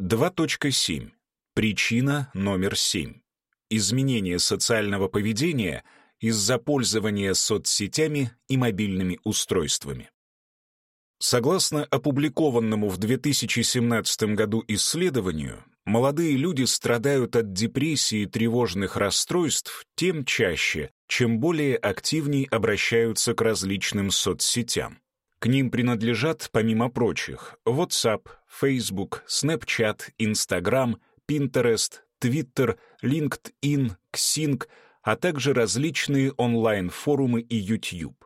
2.7. Причина номер 7. Изменение социального поведения из-за пользования соцсетями и мобильными устройствами. Согласно опубликованному в 2017 году исследованию, молодые люди страдают от депрессии и тревожных расстройств тем чаще, чем более активнее обращаются к различным соцсетям. К ним принадлежат, помимо прочих, WhatsApp, Facebook, Snapchat, Instagram, Pinterest, Twitter, LinkedIn, Xing, а также различные онлайн-форумы и YouTube.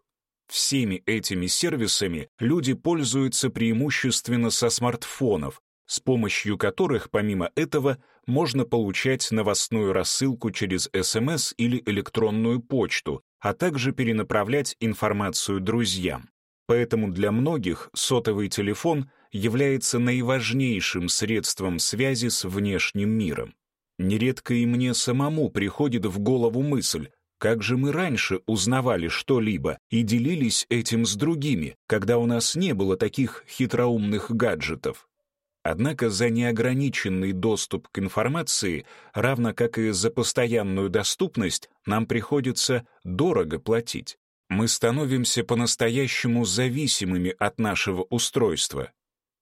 Всеми этими сервисами люди пользуются преимущественно со смартфонов, с помощью которых, помимо этого, можно получать новостную рассылку через СМС или электронную почту, а также перенаправлять информацию друзьям. Поэтому для многих сотовый телефон является наиважнейшим средством связи с внешним миром. Нередко и мне самому приходит в голову мысль, как же мы раньше узнавали что-либо и делились этим с другими, когда у нас не было таких хитроумных гаджетов? Однако за неограниченный доступ к информации, равно как и за постоянную доступность, нам приходится дорого платить. Мы становимся по-настоящему зависимыми от нашего устройства.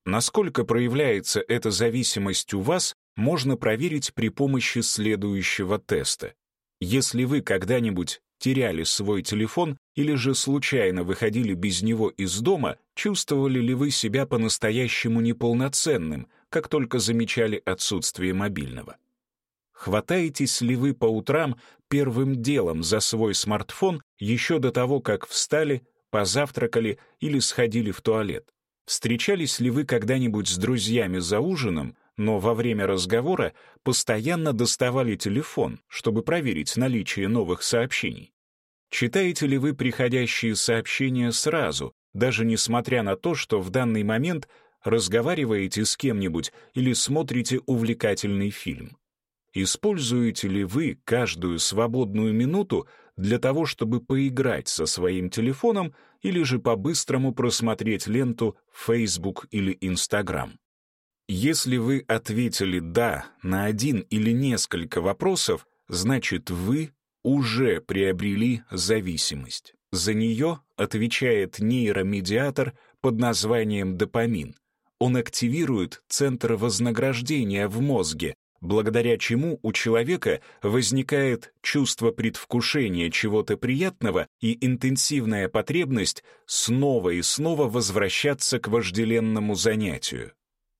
Насколько проявляется эта зависимость у вас, можно проверить при помощи следующего теста. Если вы когда-нибудь теряли свой телефон или же случайно выходили без него из дома, чувствовали ли вы себя по-настоящему неполноценным, как только замечали отсутствие мобильного? Хватаетесь ли вы по утрам первым делом за свой смартфон еще до того, как встали, позавтракали или сходили в туалет? Встречались ли вы когда-нибудь с друзьями за ужином, но во время разговора постоянно доставали телефон, чтобы проверить наличие новых сообщений. Читаете ли вы приходящие сообщения сразу, даже несмотря на то, что в данный момент разговариваете с кем-нибудь или смотрите увлекательный фильм? Используете ли вы каждую свободную минуту для того, чтобы поиграть со своим телефоном или же по-быстрому просмотреть ленту Facebook или Instagram? Если вы ответили «да» на один или несколько вопросов, значит вы уже приобрели зависимость. За нее отвечает нейромедиатор под названием допамин. Он активирует центр вознаграждения в мозге, благодаря чему у человека возникает чувство предвкушения чего-то приятного и интенсивная потребность снова и снова возвращаться к вожделенному занятию.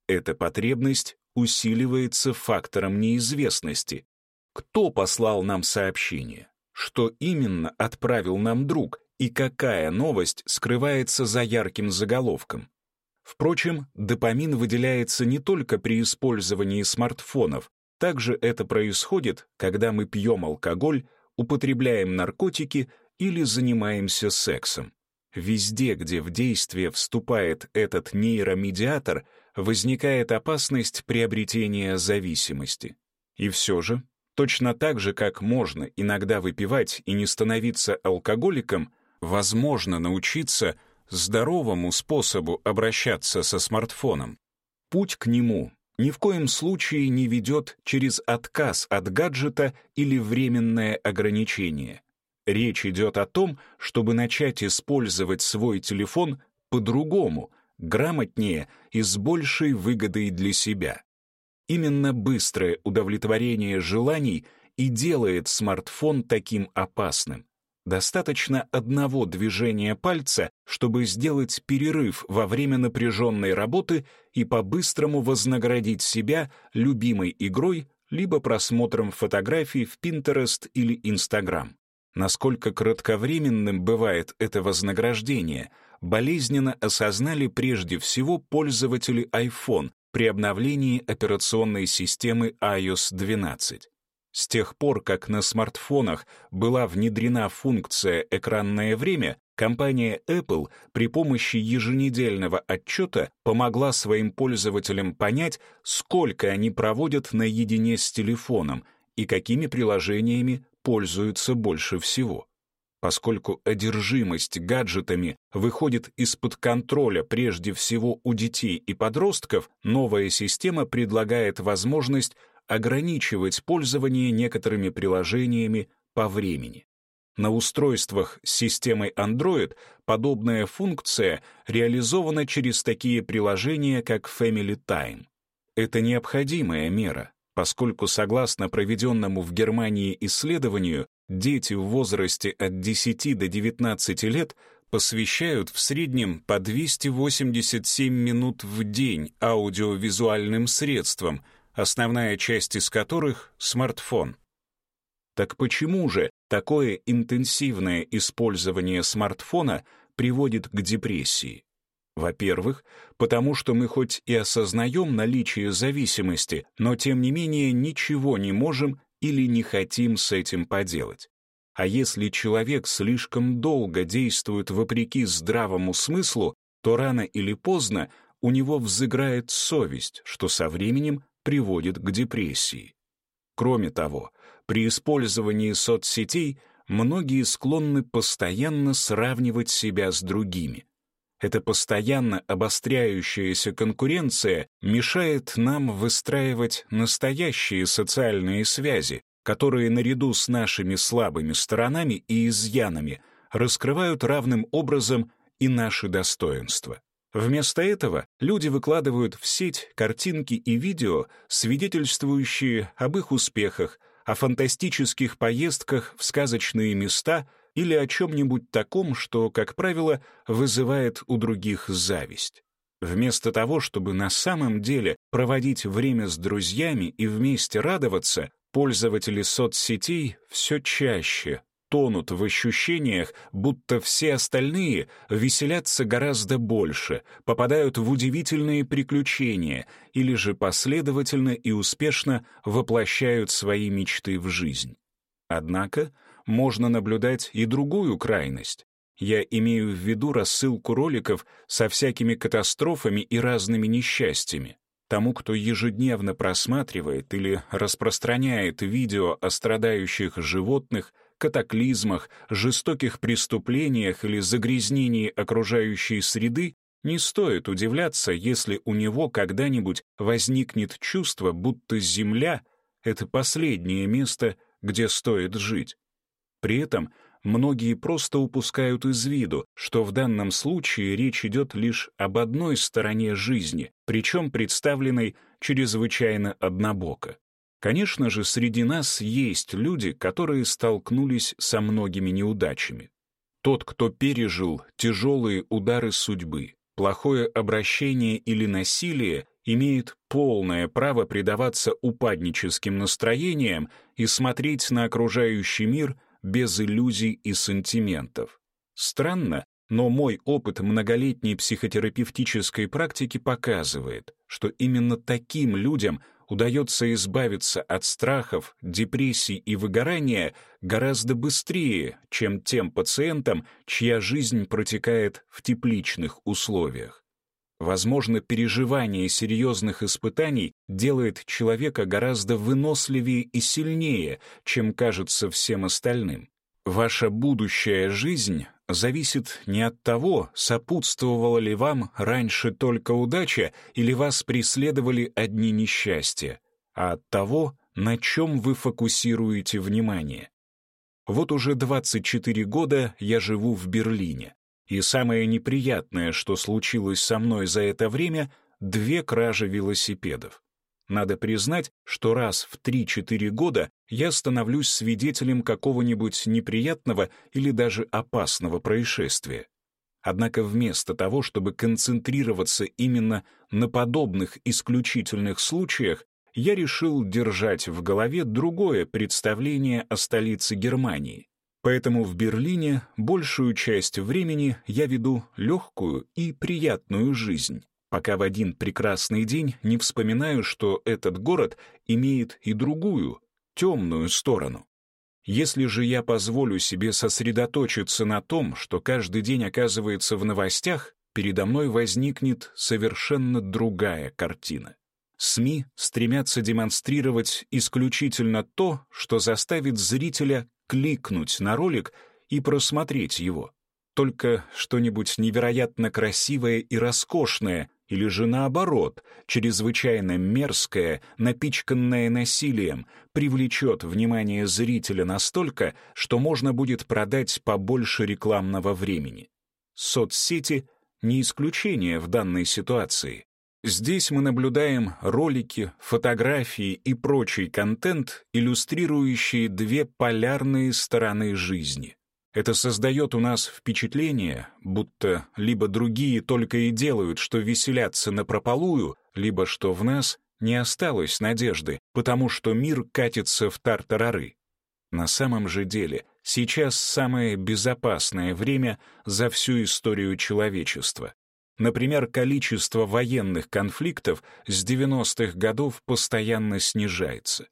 Эта потребность усиливается фактором неизвестности. Кто послал нам сообщение? Что именно отправил нам друг? И какая новость скрывается за ярким заголовком? Впрочем, допамин выделяется не только при использовании смартфонов, также это происходит, когда мы пьем алкоголь, употребляем наркотики или занимаемся сексом. Везде, где в действие вступает этот нейромедиатор, возникает опасность приобретения зависимости. И все же, точно так же, как можно иногда выпивать и не становиться алкоголиком, возможно научиться здоровому способу обращаться со смартфоном. Путь к нему ни в коем случае не ведет через отказ от гаджета или временное ограничение. Речь идет о том, чтобы начать использовать свой телефон по-другому — грамотнее и с большей выгодой для себя. Именно быстрое удовлетворение желаний и делает смартфон таким опасным. Достаточно одного движения пальца, чтобы сделать перерыв во время напряженной работы и по-быстрому вознаградить себя любимой игрой либо просмотром фотографий в Pinterest или Instagram. Насколько кратковременным бывает это вознаграждение, болезненно осознали прежде всего пользователи iPhone при обновлении операционной системы iOS 12. С тех пор, как на смартфонах была внедрена функция «экранное время», компания Apple при помощи еженедельного отчета помогла своим пользователям понять, сколько они проводят наедине с телефоном и какими приложениями пользуются больше всего. Поскольку одержимость гаджетами выходит из-под контроля прежде всего у детей и подростков, новая система предлагает возможность ограничивать пользование некоторыми приложениями по времени. На устройствах с системой Android подобная функция реализована через такие приложения, как Family Time. Это необходимая мера, поскольку, согласно проведенному в Германии исследованию, дети в возрасте от 10 до 19 лет посвящают в среднем по 287 минут в день аудиовизуальным средствам, основная часть из которых — смартфон. Так почему же такое интенсивное использование смартфона приводит к депрессии? Во-первых, потому что мы хоть и осознаем наличие зависимости, но тем не менее ничего не можем или не хотим с этим поделать. А если человек слишком долго действует вопреки здравому смыслу, то рано или поздно у него взыграет совесть, что со временем приводит к депрессии. Кроме того, при использовании соцсетей многие склонны постоянно сравнивать себя с другими. Эта постоянно обостряющаяся конкуренция мешает нам выстраивать настоящие социальные связи, которые наряду с нашими слабыми сторонами и изъянами раскрывают равным образом и наши достоинства. Вместо этого люди выкладывают в сеть картинки и видео, свидетельствующие об их успехах, о фантастических поездках в сказочные места или о чем-нибудь таком, что, как правило, вызывает у других зависть. Вместо того, чтобы на самом деле проводить время с друзьями и вместе радоваться, пользователи соцсетей все чаще тонут в ощущениях, будто все остальные веселятся гораздо больше, попадают в удивительные приключения или же последовательно и успешно воплощают свои мечты в жизнь. Однако можно наблюдать и другую крайность. Я имею в виду рассылку роликов со всякими катастрофами и разными несчастьями. Тому, кто ежедневно просматривает или распространяет видео о страдающих животных, катаклизмах, жестоких преступлениях или загрязнении окружающей среды, не стоит удивляться, если у него когда-нибудь возникнет чувство, будто Земля — это последнее место, где стоит жить. При этом многие просто упускают из виду, что в данном случае речь идет лишь об одной стороне жизни, причем представленной чрезвычайно однобоко. Конечно же, среди нас есть люди, которые столкнулись со многими неудачами. Тот, кто пережил тяжелые удары судьбы, плохое обращение или насилие, имеет полное право предаваться упадническим настроениям и смотреть на окружающий мир без иллюзий и сантиментов. Странно, но мой опыт многолетней психотерапевтической практики показывает, что именно таким людям удается избавиться от страхов, депрессий и выгорания гораздо быстрее, чем тем пациентам, чья жизнь протекает в тепличных условиях. Возможно, переживание серьезных испытаний делает человека гораздо выносливее и сильнее, чем кажется всем остальным. Ваша будущая жизнь зависит не от того, сопутствовала ли вам раньше только удача или вас преследовали одни несчастья, а от того, на чем вы фокусируете внимание. Вот уже 24 года я живу в Берлине, и самое неприятное, что случилось со мной за это время, две кражи велосипедов. Надо признать, что раз в 3-4 года я становлюсь свидетелем какого-нибудь неприятного или даже опасного происшествия. Однако вместо того, чтобы концентрироваться именно на подобных исключительных случаях, я решил держать в голове другое представление о столице Германии. Поэтому в Берлине большую часть времени я веду легкую и приятную жизнь пока в один прекрасный день не вспоминаю, что этот город имеет и другую, темную сторону. Если же я позволю себе сосредоточиться на том, что каждый день оказывается в новостях, передо мной возникнет совершенно другая картина. СМИ стремятся демонстрировать исключительно то, что заставит зрителя кликнуть на ролик и просмотреть его. Только что-нибудь невероятно красивое и роскошное, или же наоборот, чрезвычайно мерзкое, напичканное насилием, привлечет внимание зрителя настолько, что можно будет продать побольше рекламного времени. Соцсети — не исключение в данной ситуации. Здесь мы наблюдаем ролики, фотографии и прочий контент, иллюстрирующие две полярные стороны жизни. Это создает у нас впечатление, будто либо другие только и делают, что веселятся напропалую, либо что в нас не осталось надежды, потому что мир катится в тартарары. На самом же деле, сейчас самое безопасное время за всю историю человечества. Например, количество военных конфликтов с 90-х годов постоянно снижается.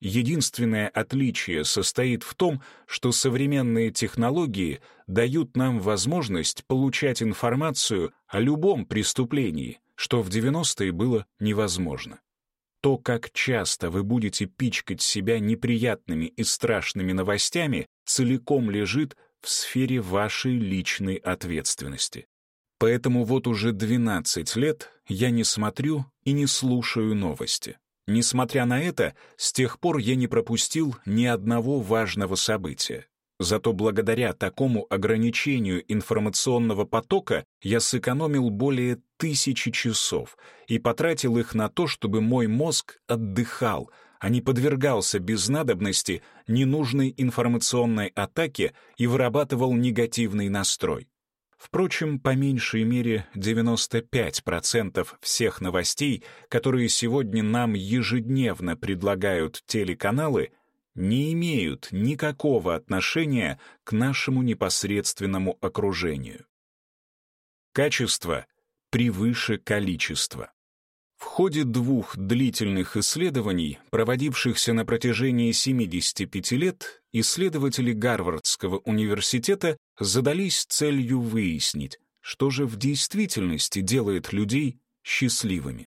Единственное отличие состоит в том, что современные технологии дают нам возможность получать информацию о любом преступлении, что в 90-е было невозможно. То, как часто вы будете пичкать себя неприятными и страшными новостями, целиком лежит в сфере вашей личной ответственности. Поэтому вот уже 12 лет я не смотрю и не слушаю новости. Несмотря на это, с тех пор я не пропустил ни одного важного события. Зато благодаря такому ограничению информационного потока я сэкономил более тысячи часов и потратил их на то, чтобы мой мозг отдыхал, а не подвергался без надобности ненужной информационной атаке и вырабатывал негативный настрой. Впрочем, по меньшей мере 95% всех новостей, которые сегодня нам ежедневно предлагают телеканалы, не имеют никакого отношения к нашему непосредственному окружению. Качество превыше количества. В ходе двух длительных исследований, проводившихся на протяжении 75 лет, исследователи Гарвардского университета задались целью выяснить, что же в действительности делает людей счастливыми.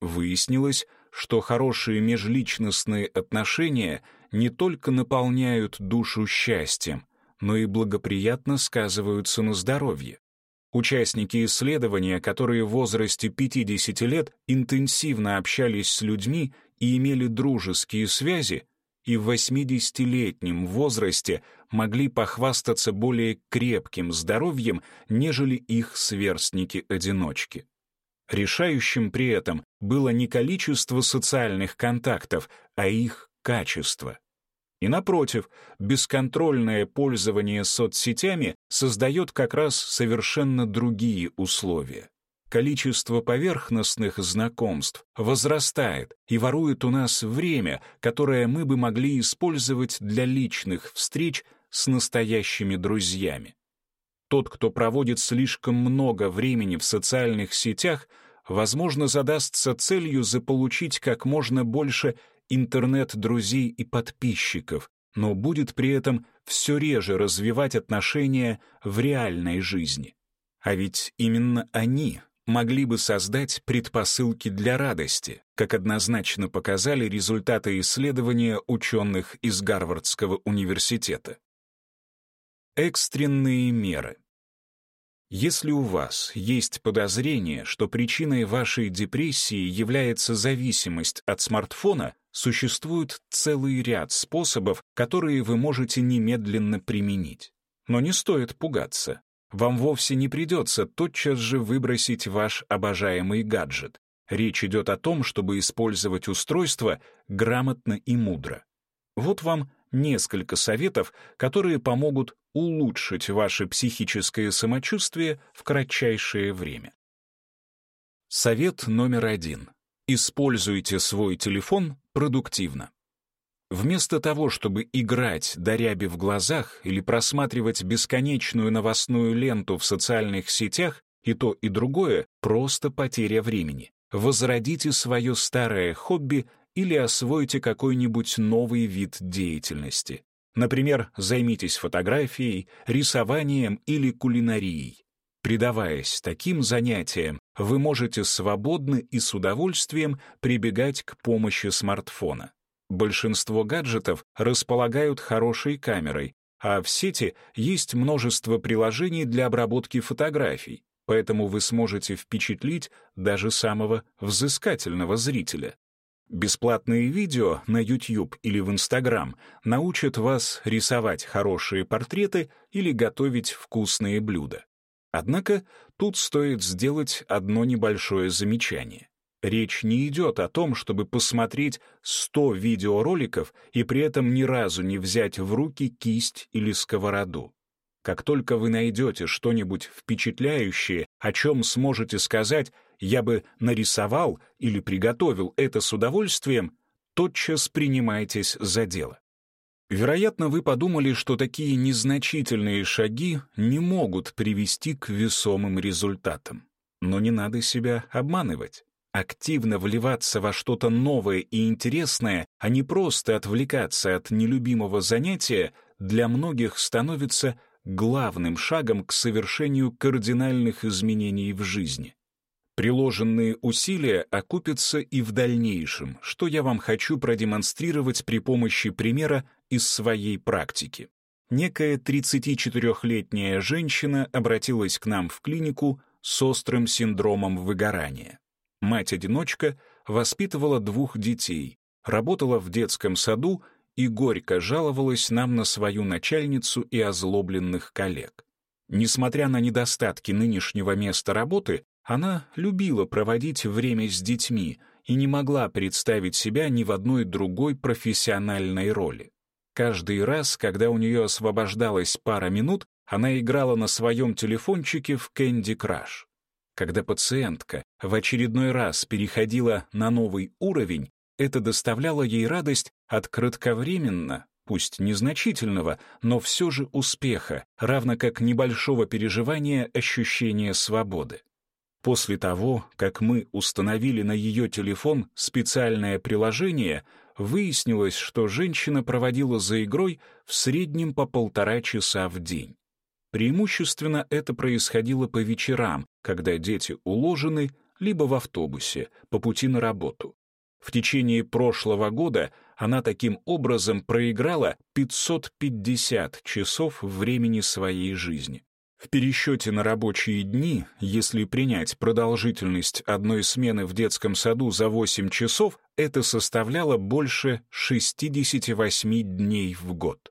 Выяснилось, что хорошие межличностные отношения не только наполняют душу счастьем, но и благоприятно сказываются на здоровье. Участники исследования, которые в возрасте 50 лет интенсивно общались с людьми и имели дружеские связи, и в 80-летнем возрасте могли похвастаться более крепким здоровьем, нежели их сверстники-одиночки. Решающим при этом было не количество социальных контактов, а их качество. И напротив, бесконтрольное пользование соцсетями создает как раз совершенно другие условия. Количество поверхностных знакомств возрастает и ворует у нас время, которое мы бы могли использовать для личных встреч с настоящими друзьями. Тот, кто проводит слишком много времени в социальных сетях, возможно, задастся целью заполучить как можно больше интернет-друзей и подписчиков, но будет при этом все реже развивать отношения в реальной жизни. А ведь именно они могли бы создать предпосылки для радости, как однозначно показали результаты исследования ученых из Гарвардского университета. Экстренные меры. Если у вас есть подозрение, что причиной вашей депрессии является зависимость от смартфона, существует целый ряд способов, которые вы можете немедленно применить. Но не стоит пугаться. Вам вовсе не придется тотчас же выбросить ваш обожаемый гаджет. Речь идет о том, чтобы использовать устройство грамотно и мудро. Вот вам несколько советов, которые помогут улучшить ваше психическое самочувствие в кратчайшее время. Совет номер один. Используйте свой телефон продуктивно. Вместо того, чтобы играть до ряби в глазах или просматривать бесконечную новостную ленту в социальных сетях, и то, и другое — просто потеря времени. Возродите свое старое хобби или освойте какой-нибудь новый вид деятельности. Например, займитесь фотографией, рисованием или кулинарией. Предаваясь таким занятиям, вы можете свободно и с удовольствием прибегать к помощи смартфона. Большинство гаджетов располагают хорошей камерой, а в сети есть множество приложений для обработки фотографий, поэтому вы сможете впечатлить даже самого взыскательного зрителя. Бесплатные видео на YouTube или в Instagram научат вас рисовать хорошие портреты или готовить вкусные блюда. Однако тут стоит сделать одно небольшое замечание. Речь не идет о том, чтобы посмотреть 100 видеороликов и при этом ни разу не взять в руки кисть или сковороду. Как только вы найдете что-нибудь впечатляющее, о чем сможете сказать я бы нарисовал или приготовил это с удовольствием, тотчас принимайтесь за дело. Вероятно, вы подумали, что такие незначительные шаги не могут привести к весомым результатам. Но не надо себя обманывать. Активно вливаться во что-то новое и интересное, а не просто отвлекаться от нелюбимого занятия, для многих становится главным шагом к совершению кардинальных изменений в жизни. Приложенные усилия окупятся и в дальнейшем, что я вам хочу продемонстрировать при помощи примера из своей практики. Некая 34-летняя женщина обратилась к нам в клинику с острым синдромом выгорания. Мать-одиночка воспитывала двух детей, работала в детском саду и горько жаловалась нам на свою начальницу и озлобленных коллег. Несмотря на недостатки нынешнего места работы, она любила проводить время с детьми и не могла представить себя ни в одной другой профессиональной роли. Каждый раз, когда у нее освобождалась пара минут, она играла на своем телефончике в Candy Crush. Когда пациентка в очередной раз переходила на новый уровень, это доставляло ей радость от кратковременно, пусть незначительного, но все же успеха, равно как небольшого переживания ощущения свободы. После того, как мы установили на ее телефон специальное приложение, выяснилось, что женщина проводила за игрой в среднем по полтора часа в день. Преимущественно это происходило по вечерам, когда дети уложены, либо в автобусе, по пути на работу. В течение прошлого года она таким образом проиграла 550 часов времени своей жизни. В пересчете на рабочие дни, если принять продолжительность одной смены в детском саду за 8 часов, это составляло больше 68 дней в год.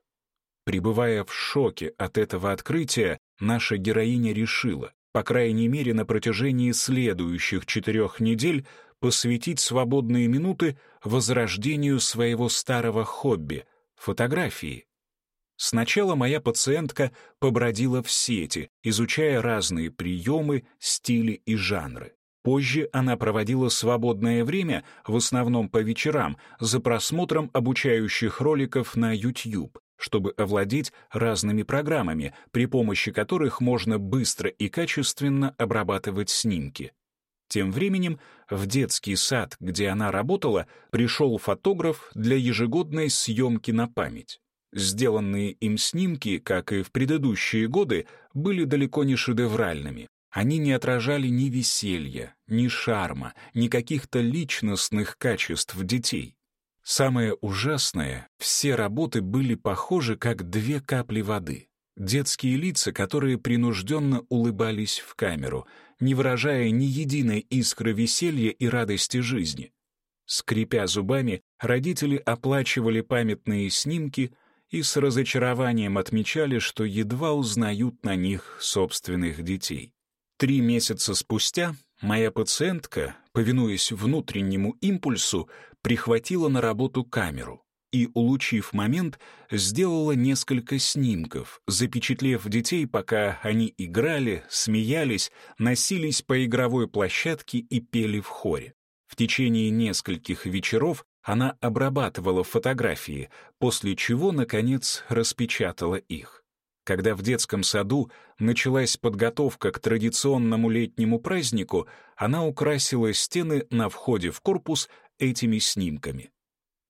Пребывая в шоке от этого открытия, наша героиня решила, по крайней мере на протяжении следующих четырех недель, посвятить свободные минуты возрождению своего старого хобби — фотографии. Сначала моя пациентка побродила в сети, изучая разные приемы, стили и жанры. Позже она проводила свободное время, в основном по вечерам, за просмотром обучающих роликов на YouTube, чтобы овладеть разными программами, при помощи которых можно быстро и качественно обрабатывать снимки. Тем временем в детский сад, где она работала, пришел фотограф для ежегодной съемки на память. Сделанные им снимки, как и в предыдущие годы, были далеко не шедевральными. Они не отражали ни веселья, ни шарма, ни каких-то личностных качеств детей. Самое ужасное, все работы были похожи как две капли воды. Детские лица, которые принужденно улыбались в камеру, не выражая ни единой искры веселья и радости жизни. Скрипя зубами, родители оплачивали памятные снимки, и с разочарованием отмечали, что едва узнают на них собственных детей. Три месяца спустя моя пациентка, повинуясь внутреннему импульсу, прихватила на работу камеру и, улучив момент, сделала несколько снимков, запечатлев детей, пока они играли, смеялись, носились по игровой площадке и пели в хоре. В течение нескольких вечеров она обрабатывала фотографии, после чего, наконец, распечатала их. Когда в детском саду началась подготовка к традиционному летнему празднику, она украсила стены на входе в корпус этими снимками.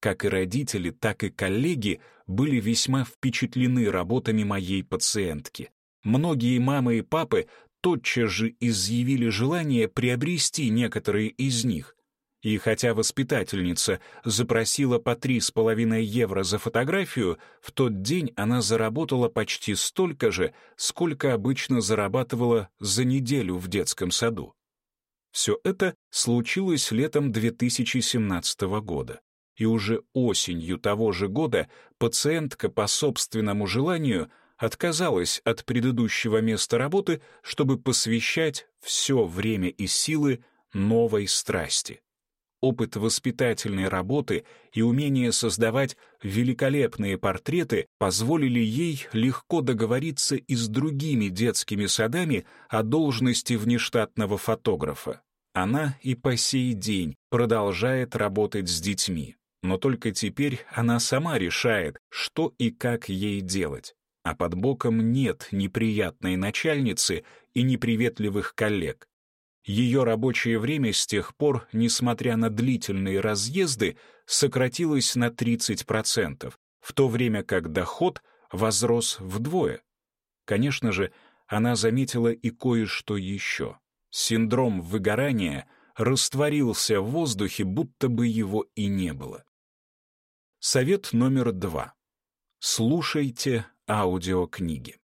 Как и родители, так и коллеги были весьма впечатлены работами моей пациентки. Многие мамы и папы тотчас же изъявили желание приобрести некоторые из них, И хотя воспитательница запросила по три с половиной евро за фотографию, в тот день она заработала почти столько же, сколько обычно зарабатывала за неделю в детском саду. Все это случилось летом 2017 года. И уже осенью того же года пациентка по собственному желанию отказалась от предыдущего места работы, чтобы посвящать все время и силы новой страсти опыт воспитательной работы и умение создавать великолепные портреты позволили ей легко договориться и с другими детскими садами о должности внештатного фотографа. Она и по сей день продолжает работать с детьми, но только теперь она сама решает, что и как ей делать. А под боком нет неприятной начальницы и неприветливых коллег. Ее рабочее время с тех пор, несмотря на длительные разъезды, сократилось на 30%, в то время как доход возрос вдвое. Конечно же, она заметила и кое-что еще. Синдром выгорания растворился в воздухе, будто бы его и не было. Совет номер два. Слушайте аудиокниги.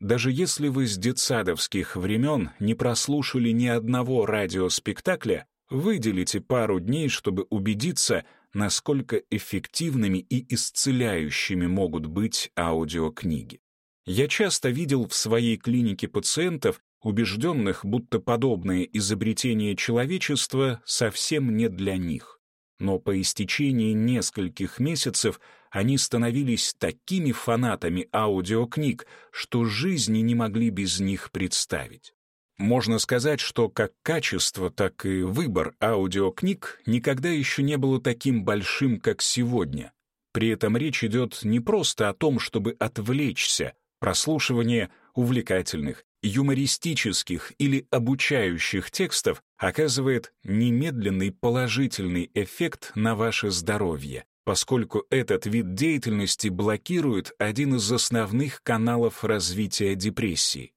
Даже если вы с детсадовских времен не прослушали ни одного радиоспектакля, выделите пару дней, чтобы убедиться, насколько эффективными и исцеляющими могут быть аудиокниги. Я часто видел в своей клинике пациентов, убежденных, будто подобное изобретение человечества совсем не для них. Но по истечении нескольких месяцев они становились такими фанатами аудиокниг, что жизни не могли без них представить. Можно сказать, что как качество, так и выбор аудиокниг никогда еще не было таким большим, как сегодня. При этом речь идет не просто о том, чтобы отвлечься, прослушивание увлекательных, юмористических или обучающих текстов оказывает немедленный положительный эффект на ваше здоровье, поскольку этот вид деятельности блокирует один из основных каналов развития депрессии.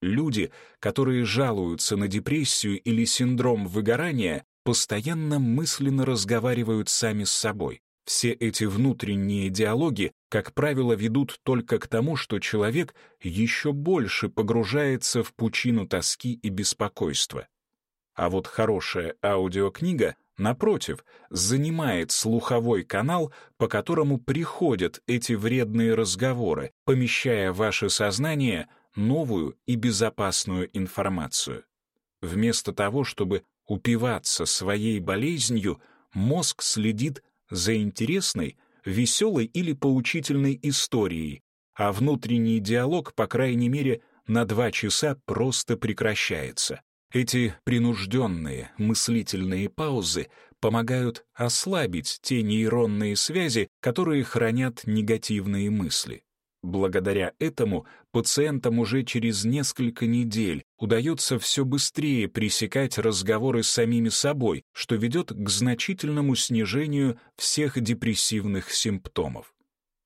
Люди, которые жалуются на депрессию или синдром выгорания, постоянно мысленно разговаривают сами с собой. Все эти внутренние диалоги, как правило, ведут только к тому, что человек еще больше погружается в пучину тоски и беспокойства. А вот хорошая аудиокнига — напротив, занимает слуховой канал, по которому приходят эти вредные разговоры, помещая в ваше сознание новую и безопасную информацию. Вместо того, чтобы упиваться своей болезнью, мозг следит за интересной, веселой или поучительной историей, а внутренний диалог, по крайней мере, на два часа просто прекращается. Эти принужденные мыслительные паузы помогают ослабить те нейронные связи, которые хранят негативные мысли. Благодаря этому пациентам уже через несколько недель удается все быстрее пресекать разговоры с самими собой, что ведет к значительному снижению всех депрессивных симптомов.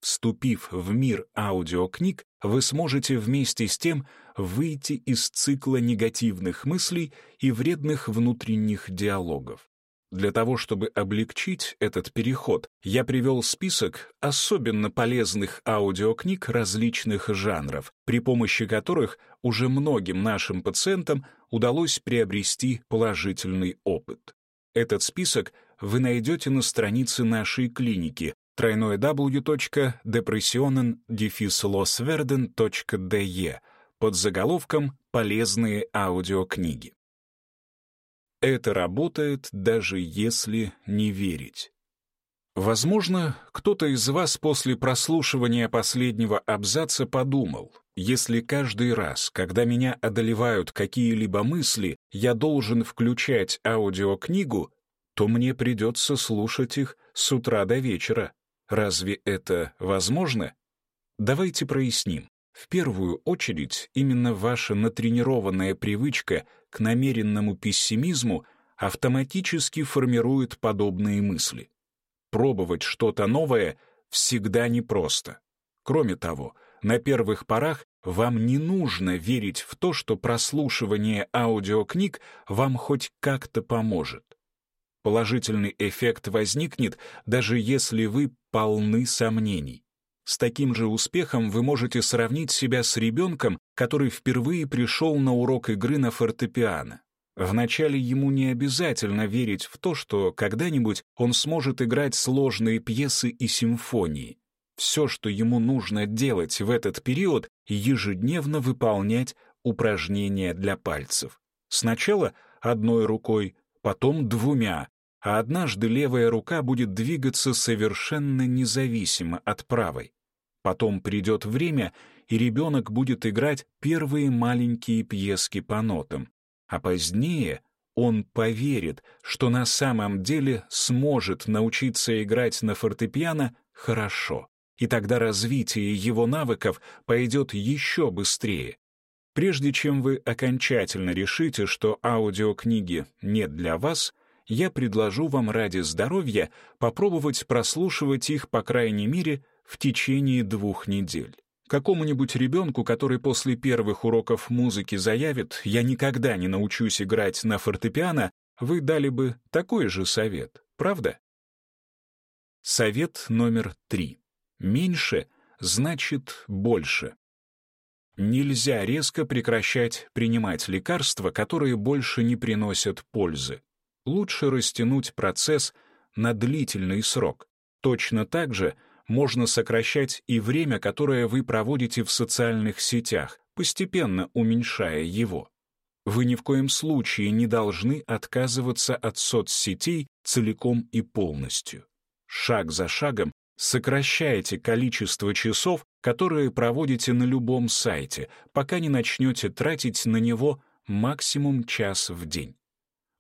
Вступив в мир аудиокниг, вы сможете вместе с тем выйти из цикла негативных мыслей и вредных внутренних диалогов. Для того, чтобы облегчить этот переход, я привел список особенно полезных аудиокниг различных жанров, при помощи которых уже многим нашим пациентам удалось приобрести положительный опыт. Этот список вы найдете на странице нашей клиники тройное w.depressionen-losverden.de под заголовком «Полезные аудиокниги». Это работает, даже если не верить. Возможно, кто-то из вас после прослушивания последнего абзаца подумал, если каждый раз, когда меня одолевают какие-либо мысли, я должен включать аудиокнигу, то мне придется слушать их с утра до вечера. Разве это возможно? Давайте проясним. В первую очередь, именно ваша натренированная привычка к намеренному пессимизму автоматически формирует подобные мысли. Пробовать что-то новое всегда непросто. Кроме того, на первых порах вам не нужно верить в то, что прослушивание аудиокниг вам хоть как-то поможет. Положительный эффект возникнет, даже если вы полны сомнений. С таким же успехом вы можете сравнить себя с ребенком, который впервые пришел на урок игры на фортепиано. Вначале ему не обязательно верить в то, что когда-нибудь он сможет играть сложные пьесы и симфонии. Все, что ему нужно делать в этот период, ежедневно выполнять упражнения для пальцев. Сначала одной рукой, потом двумя, а однажды левая рука будет двигаться совершенно независимо от правой. Потом придет время, и ребенок будет играть первые маленькие пьески по нотам, а позднее он поверит, что на самом деле сможет научиться играть на фортепиано хорошо, и тогда развитие его навыков пойдет еще быстрее. Прежде чем вы окончательно решите, что аудиокниги не для вас — я предложу вам ради здоровья попробовать прослушивать их, по крайней мере, в течение двух недель. Какому-нибудь ребенку, который после первых уроков музыки заявит «я никогда не научусь играть на фортепиано», вы дали бы такой же совет, правда? Совет номер три. Меньше значит больше. Нельзя резко прекращать принимать лекарства, которые больше не приносят пользы лучше растянуть процесс на длительный срок. Точно так же можно сокращать и время, которое вы проводите в социальных сетях, постепенно уменьшая его. Вы ни в коем случае не должны отказываться от соцсетей целиком и полностью. Шаг за шагом сокращайте количество часов, которые проводите на любом сайте, пока не начнете тратить на него максимум час в день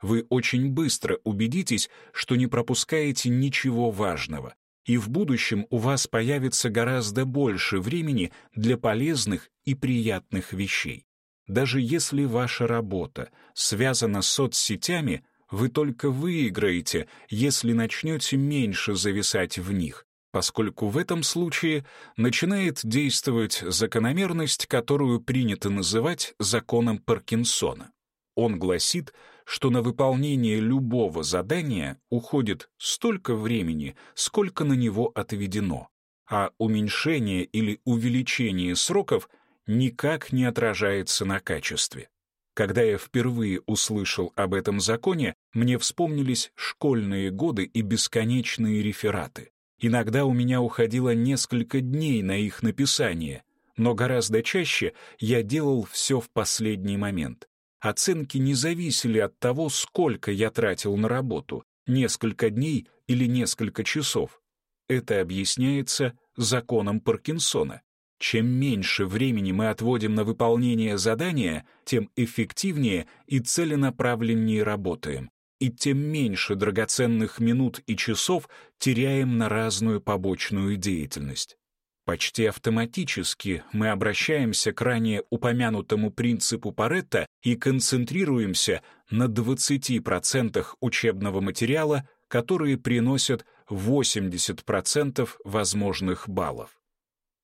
вы очень быстро убедитесь, что не пропускаете ничего важного, и в будущем у вас появится гораздо больше времени для полезных и приятных вещей. Даже если ваша работа связана с соцсетями, вы только выиграете, если начнете меньше зависать в них, поскольку в этом случае начинает действовать закономерность, которую принято называть законом Паркинсона. Он гласит, что на выполнение любого задания уходит столько времени, сколько на него отведено, а уменьшение или увеличение сроков никак не отражается на качестве. Когда я впервые услышал об этом законе, мне вспомнились школьные годы и бесконечные рефераты. Иногда у меня уходило несколько дней на их написание, но гораздо чаще я делал все в последний момент. Оценки не зависели от того, сколько я тратил на работу, несколько дней или несколько часов. Это объясняется законом Паркинсона. Чем меньше времени мы отводим на выполнение задания, тем эффективнее и целенаправленнее работаем, и тем меньше драгоценных минут и часов теряем на разную побочную деятельность. Почти автоматически мы обращаемся к ранее упомянутому принципу Паретта и концентрируемся на 20% учебного материала, которые приносят 80% возможных баллов.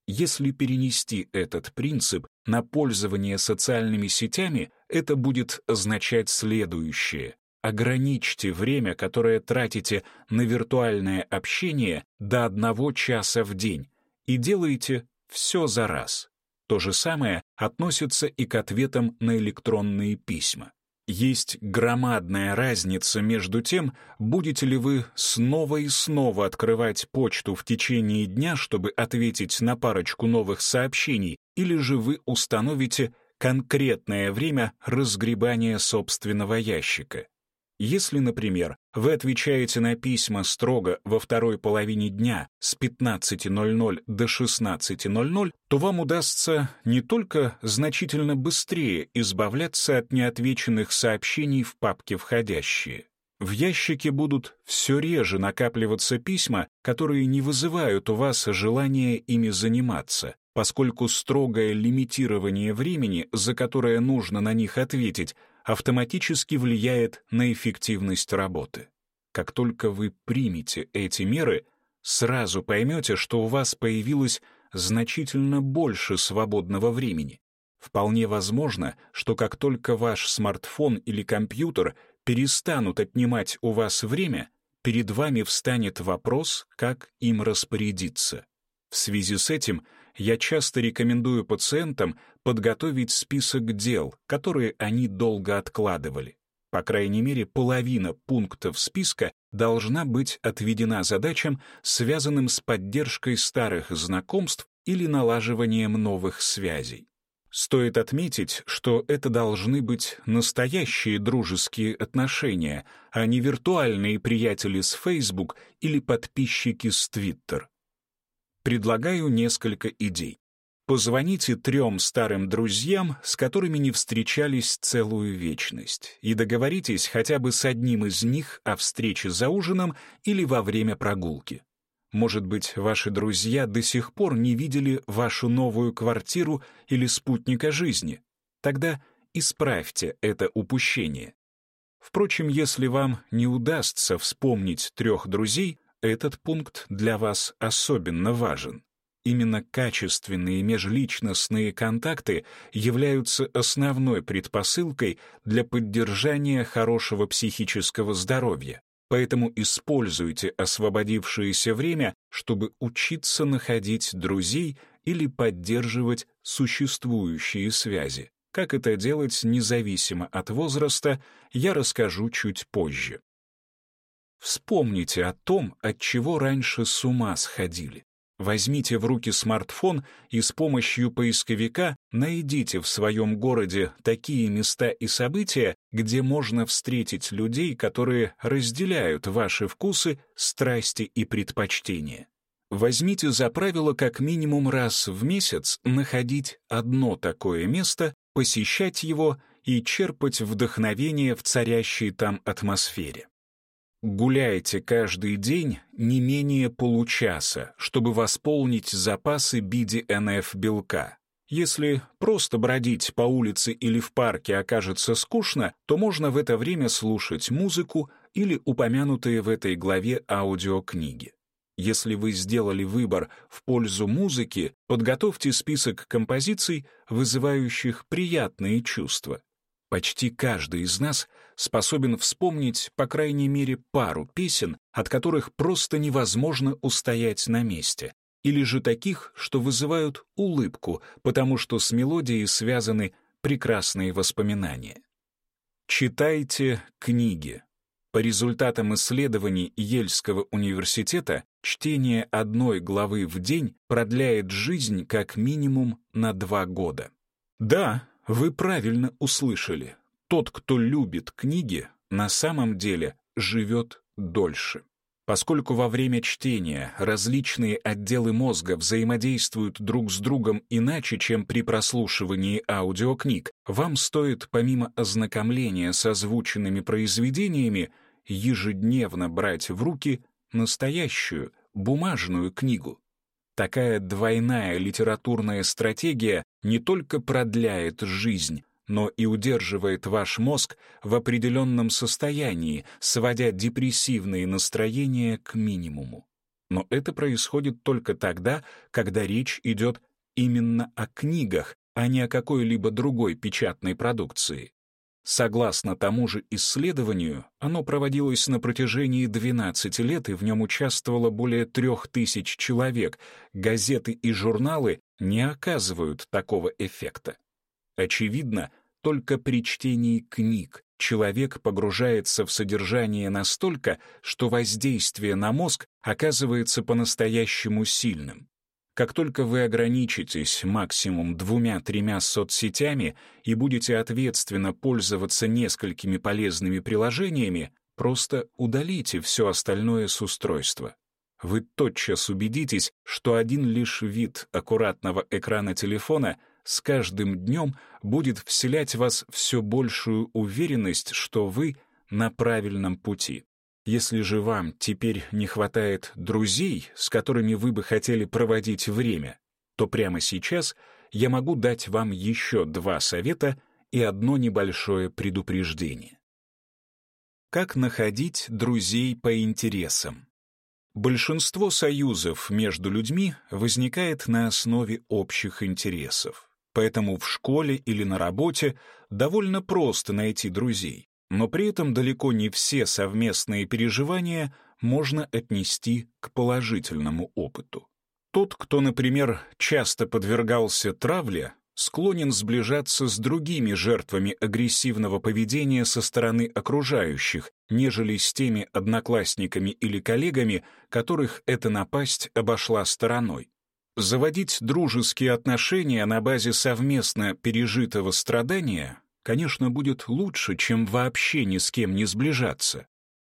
Если перенести этот принцип на пользование социальными сетями, это будет означать следующее. Ограничьте время, которое тратите на виртуальное общение до одного часа в день, и делаете все за раз. То же самое относится и к ответам на электронные письма. Есть громадная разница между тем, будете ли вы снова и снова открывать почту в течение дня, чтобы ответить на парочку новых сообщений, или же вы установите конкретное время разгребания собственного ящика. Если, например, вы отвечаете на письма строго во второй половине дня с 15.00 до 16.00, то вам удастся не только значительно быстрее избавляться от неотвеченных сообщений в папке «Входящие». В ящике будут все реже накапливаться письма, которые не вызывают у вас желания ими заниматься, поскольку строгое лимитирование времени, за которое нужно на них ответить, автоматически влияет на эффективность работы. Как только вы примете эти меры, сразу поймете, что у вас появилось значительно больше свободного времени. Вполне возможно, что как только ваш смартфон или компьютер перестанут отнимать у вас время, перед вами встанет вопрос, как им распорядиться. В связи с этим я часто рекомендую пациентам подготовить список дел, которые они долго откладывали. По крайней мере, половина пунктов списка должна быть отведена задачам, связанным с поддержкой старых знакомств или налаживанием новых связей. Стоит отметить, что это должны быть настоящие дружеские отношения, а не виртуальные приятели с Facebook или подписчики с Twitter. Предлагаю несколько идей. Позвоните трем старым друзьям, с которыми не встречались целую вечность, и договоритесь хотя бы с одним из них о встрече за ужином или во время прогулки. Может быть, ваши друзья до сих пор не видели вашу новую квартиру или спутника жизни. Тогда исправьте это упущение. Впрочем, если вам не удастся вспомнить трех друзей, этот пункт для вас особенно важен. Именно качественные межличностные контакты являются основной предпосылкой для поддержания хорошего психического здоровья. Поэтому используйте освободившееся время, чтобы учиться находить друзей или поддерживать существующие связи. Как это делать независимо от возраста, я расскажу чуть позже. Вспомните о том, от чего раньше с ума сходили. Возьмите в руки смартфон и с помощью поисковика найдите в своем городе такие места и события, где можно встретить людей, которые разделяют ваши вкусы, страсти и предпочтения. Возьмите за правило как минимум раз в месяц находить одно такое место, посещать его и черпать вдохновение в царящей там атмосфере. Гуляйте каждый день не менее получаса, чтобы восполнить запасы BDNF белка. Если просто бродить по улице или в парке окажется скучно, то можно в это время слушать музыку или упомянутые в этой главе аудиокниги. Если вы сделали выбор в пользу музыки, подготовьте список композиций, вызывающих приятные чувства. Почти каждый из нас способен вспомнить по крайней мере пару песен, от которых просто невозможно устоять на месте, или же таких, что вызывают улыбку, потому что с мелодией связаны прекрасные воспоминания. Читайте книги. По результатам исследований Ельского университета, чтение одной главы в день продляет жизнь как минимум на два года. Да, вы правильно услышали. Тот, кто любит книги, на самом деле живет дольше. Поскольку во время чтения различные отделы мозга взаимодействуют друг с другом иначе, чем при прослушивании аудиокниг, вам стоит, помимо ознакомления с озвученными произведениями, ежедневно брать в руки настоящую бумажную книгу. Такая двойная литературная стратегия не только продляет жизнь, но и удерживает ваш мозг в определенном состоянии, сводя депрессивные настроения к минимуму. Но это происходит только тогда, когда речь идет именно о книгах, а не о какой-либо другой печатной продукции. Согласно тому же исследованию, оно проводилось на протяжении 12 лет, и в нем участвовало более трех тысяч человек. Газеты и журналы не оказывают такого эффекта. Очевидно, только при чтении книг человек погружается в содержание настолько, что воздействие на мозг оказывается по-настоящему сильным. Как только вы ограничитесь максимум двумя-тремя соцсетями и будете ответственно пользоваться несколькими полезными приложениями, просто удалите все остальное с устройства. Вы тотчас убедитесь, что один лишь вид аккуратного экрана телефона с каждым днем будет вселять в вас все большую уверенность, что вы на правильном пути. Если же вам теперь не хватает друзей, с которыми вы бы хотели проводить время, то прямо сейчас я могу дать вам еще два совета и одно небольшое предупреждение. Как находить друзей по интересам? Большинство союзов между людьми возникает на основе общих интересов. Поэтому в школе или на работе довольно просто найти друзей. Но при этом далеко не все совместные переживания можно отнести к положительному опыту. Тот, кто, например, часто подвергался травле, склонен сближаться с другими жертвами агрессивного поведения со стороны окружающих, нежели с теми одноклассниками или коллегами, которых эта напасть обошла стороной. Заводить дружеские отношения на базе совместно пережитого страдания, конечно, будет лучше, чем вообще ни с кем не сближаться.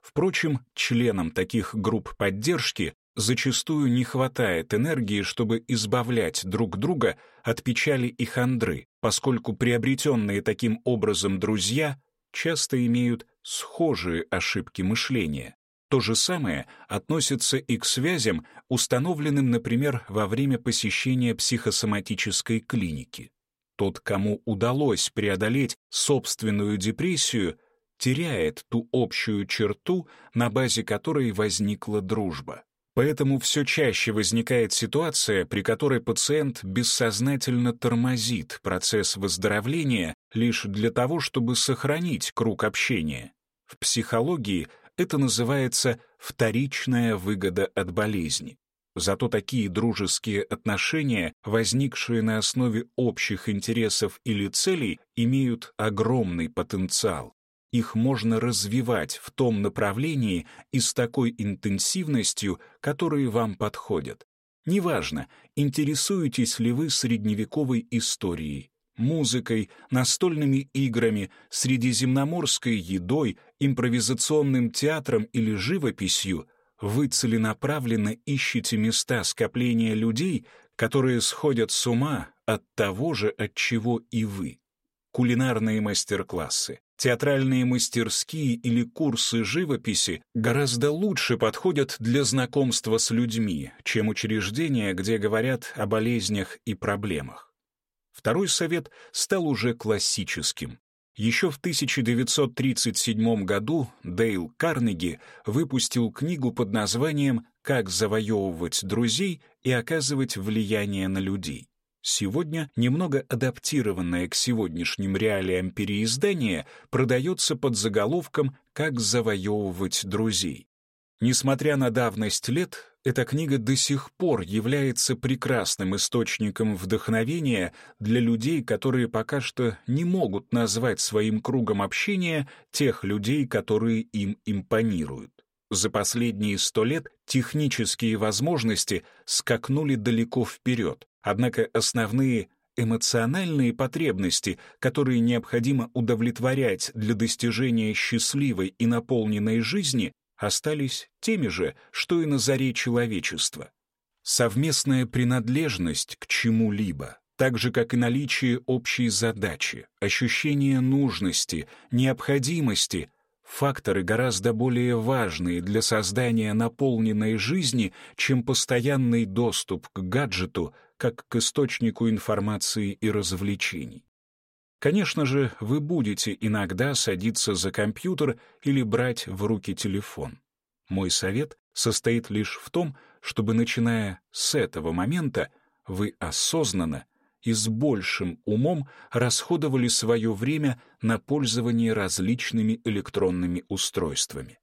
Впрочем, членам таких групп поддержки зачастую не хватает энергии, чтобы избавлять друг друга от печали и хандры, поскольку приобретенные таким образом друзья часто имеют схожие ошибки мышления. То же самое относится и к связям, установленным, например, во время посещения психосоматической клиники. Тот, кому удалось преодолеть собственную депрессию, теряет ту общую черту, на базе которой возникла дружба. Поэтому все чаще возникает ситуация, при которой пациент бессознательно тормозит процесс выздоровления лишь для того, чтобы сохранить круг общения. В психологии это называется вторичная выгода от болезни. Зато такие дружеские отношения, возникшие на основе общих интересов или целей, имеют огромный потенциал. Их можно развивать в том направлении и с такой интенсивностью, которые вам подходят. Неважно, интересуетесь ли вы средневековой историей, музыкой, настольными играми, средиземноморской едой, импровизационным театром или живописью, вы целенаправленно ищете места скопления людей, которые сходят с ума от того же, от чего и вы. Кулинарные мастер-классы, театральные мастерские или курсы живописи гораздо лучше подходят для знакомства с людьми, чем учреждения, где говорят о болезнях и проблемах. Второй совет стал уже классическим. Еще в 1937 году Дейл Карнеги выпустил книгу под названием «Как завоевывать друзей и оказывать влияние на людей». Сегодня немного адаптированное к сегодняшним реалиям переиздание продается под заголовком «Как завоевывать друзей». Несмотря на давность лет, эта книга до сих пор является прекрасным источником вдохновения для людей, которые пока что не могут назвать своим кругом общения тех людей, которые им импонируют. За последние сто лет технические возможности скакнули далеко вперед, однако основные эмоциональные потребности, которые необходимо удовлетворять для достижения счастливой и наполненной жизни, остались теми же, что и на заре человечества. Совместная принадлежность к чему-либо, так же, как и наличие общей задачи, ощущение нужности, необходимости — факторы гораздо более важные для создания наполненной жизни, чем постоянный доступ к гаджету как к источнику информации и развлечений. Конечно же, вы будете иногда садиться за компьютер или брать в руки телефон. Мой совет состоит лишь в том, чтобы, начиная с этого момента, вы осознанно и с большим умом расходовали свое время на пользование различными электронными устройствами.